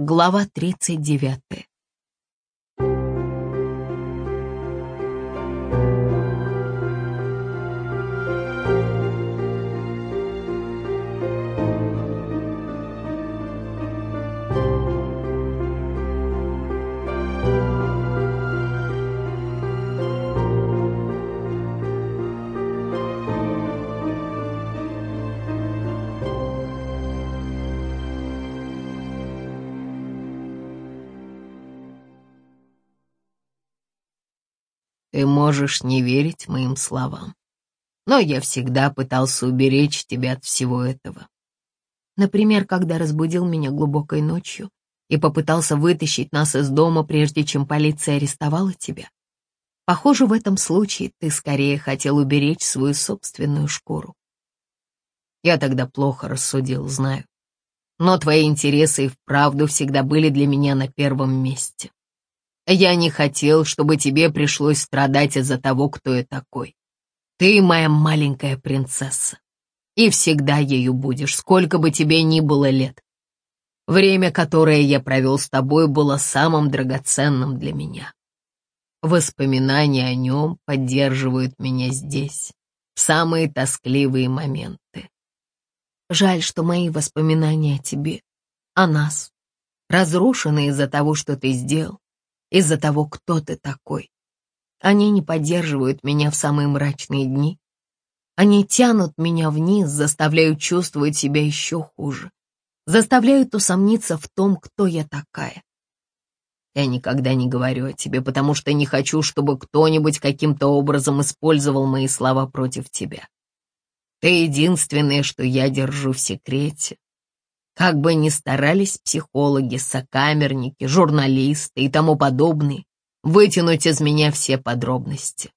Глава 39. Ты можешь не верить моим словам, но я всегда пытался уберечь тебя от всего этого. Например, когда разбудил меня глубокой ночью и попытался вытащить нас из дома, прежде чем полиция арестовала тебя. Похоже, в этом случае ты скорее хотел уберечь свою собственную шкуру. Я тогда плохо рассудил, знаю. Но твои интересы и вправду всегда были для меня на первом месте. Я не хотел, чтобы тебе пришлось страдать из-за того, кто я такой. Ты моя маленькая принцесса. И всегда ею будешь, сколько бы тебе ни было лет. Время, которое я провел с тобой, было самым драгоценным для меня. Воспоминания о нем поддерживают меня здесь, в самые тоскливые моменты. Жаль, что мои воспоминания о тебе, о нас, разрушены из-за того, что ты сделал из-за того, кто ты такой. Они не поддерживают меня в самые мрачные дни. Они тянут меня вниз, заставляют чувствовать себя еще хуже, заставляют усомниться в том, кто я такая. Я никогда не говорю о тебе, потому что не хочу, чтобы кто-нибудь каким-то образом использовал мои слова против тебя. Ты единственное, что я держу в секрете, как бы ни старались психологи, сокамерники, журналисты и тому подобные вытянуть из меня все подробности.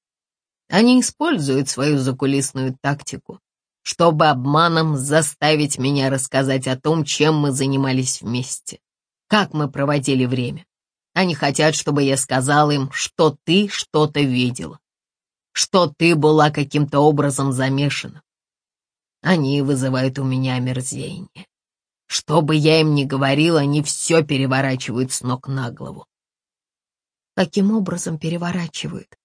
Они используют свою закулисную тактику, чтобы обманом заставить меня рассказать о том, чем мы занимались вместе, как мы проводили время. Они хотят, чтобы я сказал им, что ты что-то видела, что ты была каким-то образом замешана. Они вызывают у меня омерзение. Что бы я им ни говорил, они все переворачивают с ног на голову. Каким образом переворачивают?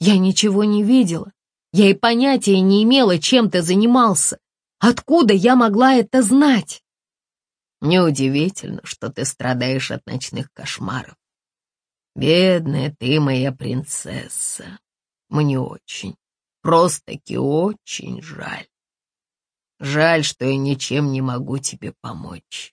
Я ничего не видела. Я и понятия не имела, чем ты занимался. Откуда я могла это знать? Неудивительно, что ты страдаешь от ночных кошмаров. Бедная ты моя принцесса. Мне очень, просто-таки очень жаль. Жаль, что я ничем не могу тебе помочь.